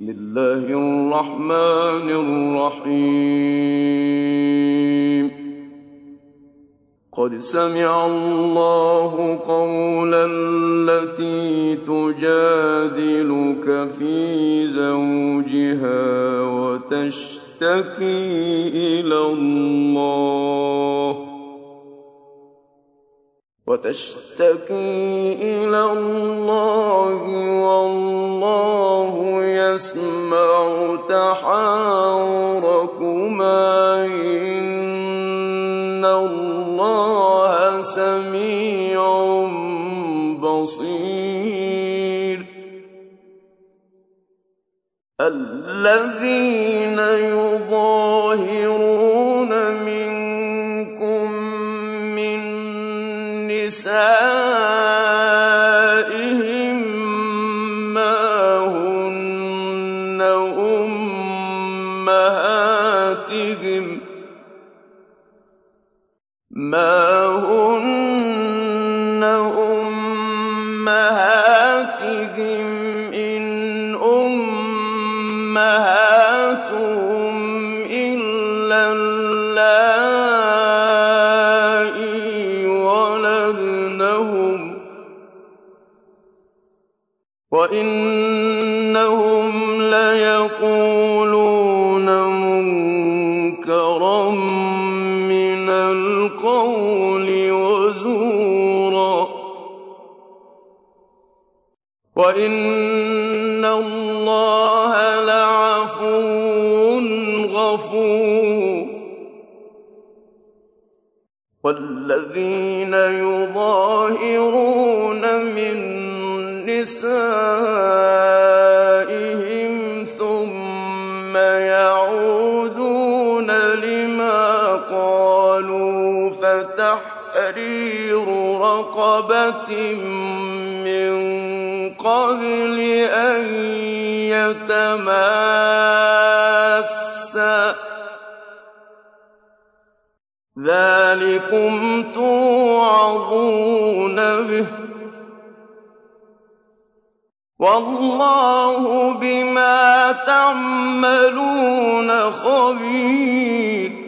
بسم الله الرحمن الرحيم. قد سمع الله قول التي تجادلك في زوجها وتشتكي إلى الله. وتشتكي إلى الله والله يسمع تحاوركما إن الله سميع بصير. الذين يظاهرون أمهاتهم إن أمهاتهم غفور والذين يظاهرون من نسائهم ثم يعودون لما قالوا فتحرير رقبة من قبل أن ذلكم توعظون به. والله بما تعملون خبير.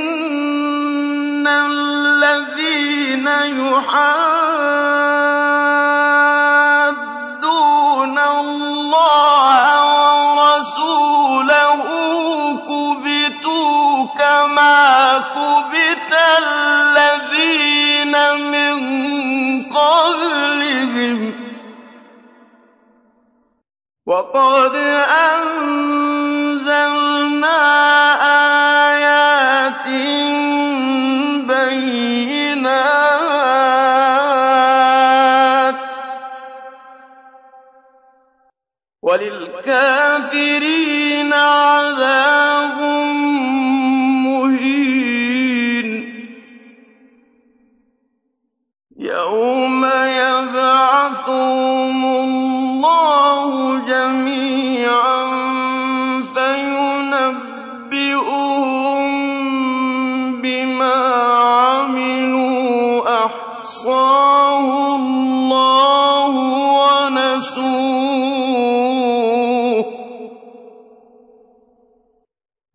الله ورسوله كبتوا كما الذين من قبلهم. وقد أنزلنا آيات بينات وللكافرين عذاب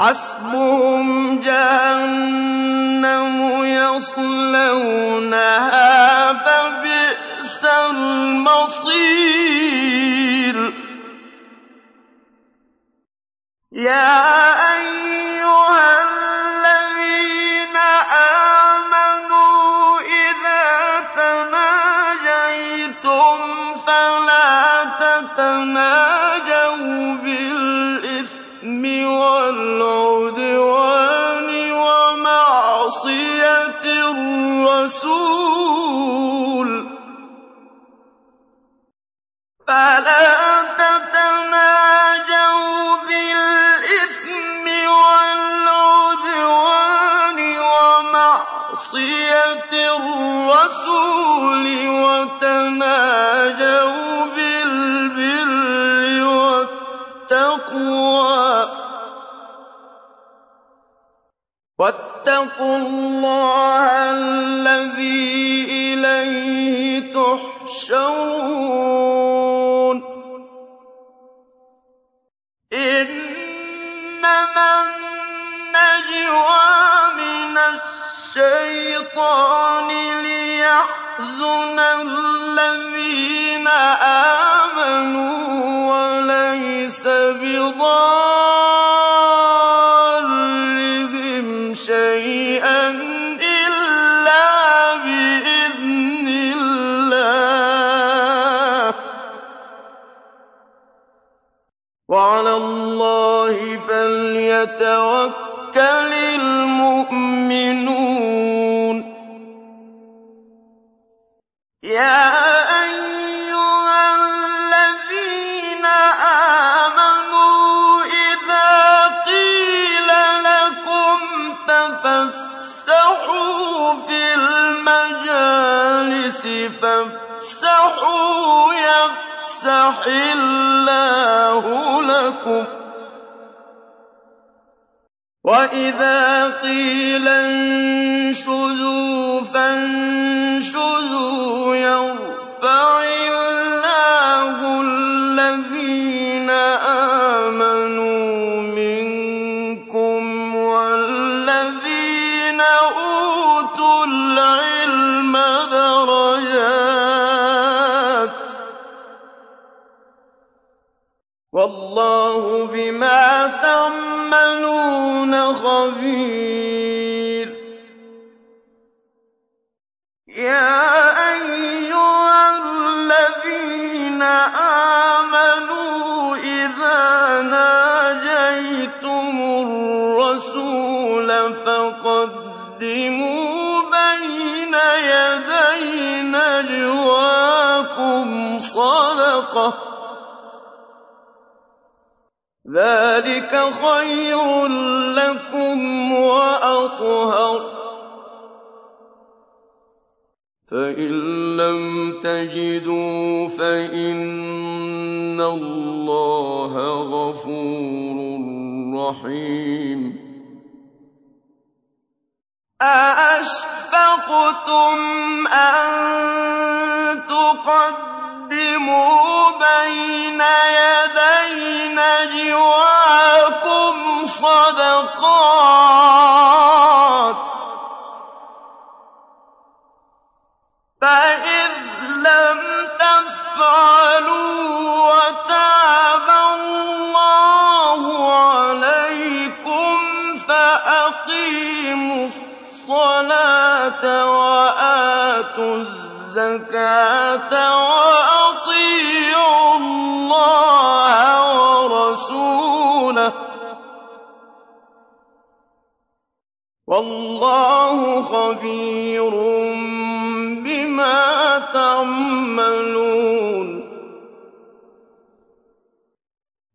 حسبهم جهنم يصلونها فبئس المصير. يا وعلى الله فليتوكل المؤمنون. يا أيها الذين آمنوا إذا قيل لكم تفسحوا في المجالس يَفْسَحِ اللَّهُ لَكُمْ ۖ. وَإِذَا قِيلَ انشُزُوا فَانشُزُوا يَرْفَعِ صَدَقَةً ۚ. ذَٰلِكَ خَيْرٌ لَّكُمْ وَأَطْهَرُ ۚ. فَإِن لَّمْ تَجِدُوا فَإِنَّ اللَّهَ غَفُورٌ رَّحِيمٌ. أَأَشْفَقْتُمْ أَن تُقَدِّمُوا بَيْنَ صَدَقَاتٍ ۚ فَإِذْ لَمْ تَفْعَلُوا وَتَابَ اللَّهُ عَلَيْكُمْ فَأَقِيمُوا الصَّلَاةَ وَآتُوا الزَّكَاةَ وَأَطِيعُوا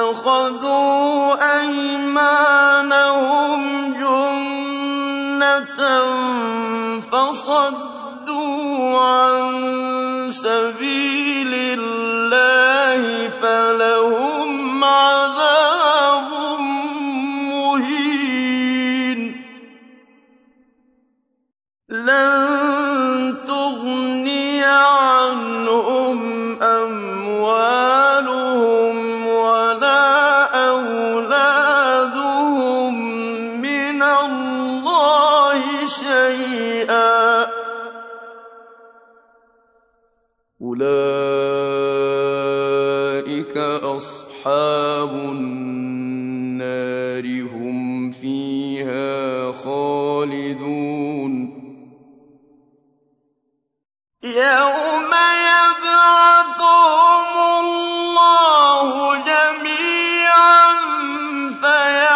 اتَّخَذُوا أَيْمَانَهُمْ جُنَّةً فَصَدُّوا عَن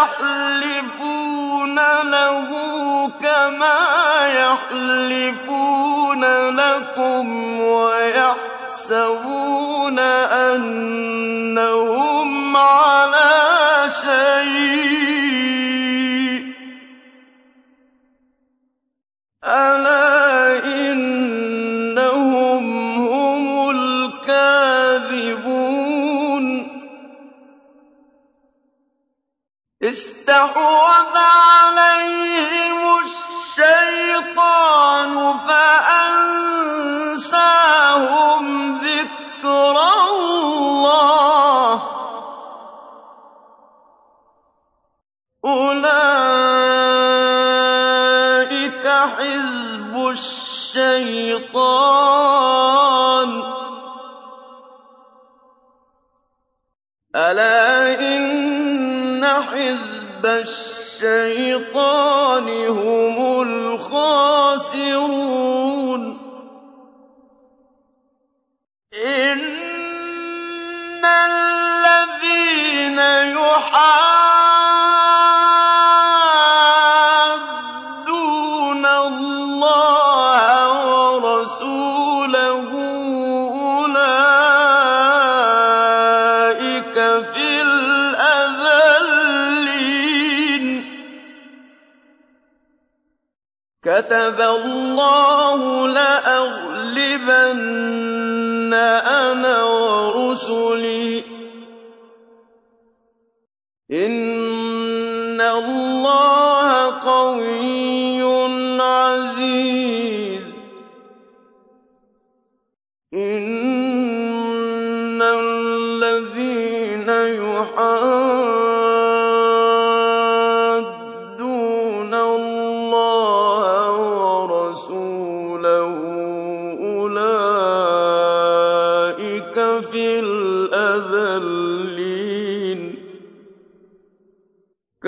فَيَحْلِفُونَ لَهُ كَمَا يَحْلِفُونَ لَكُمْ وَيَحْسَبُونَ أَنَّهُمْ عَلَىٰ شَيْءٍ ۚ حزب الشيطان هم الخاسرون. إن الذين يحاربون كَتَبَ اللَّهُ لَأَغْلِبَنَّ أَنَا وَرُسُلِي ۚ. إِنَّ اللَّهَ قَوِيٌّ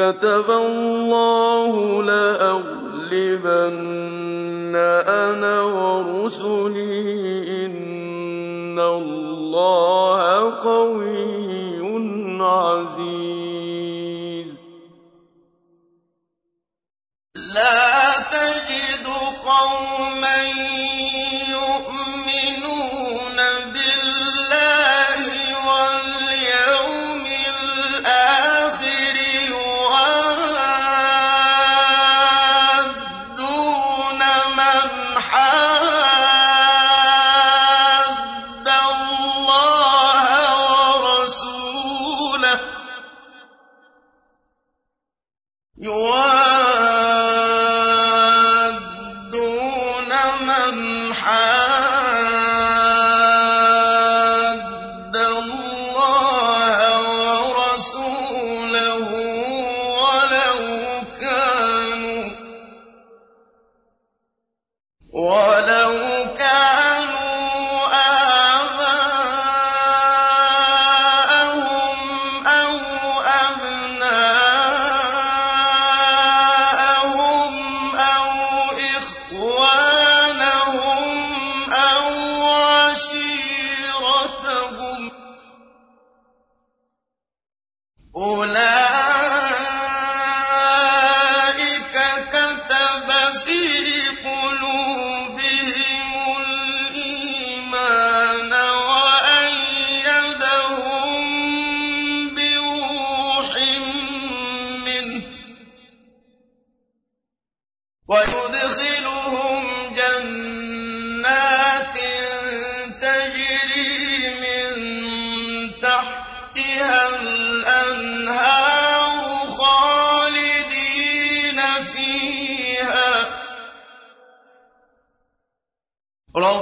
كَتَبَ اللَّهُ لَأَغْلِبَنَّ أَنَا وَرُسُلِي ۚ إِنَّ اللَّهَ 有啊。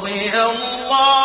رضي الله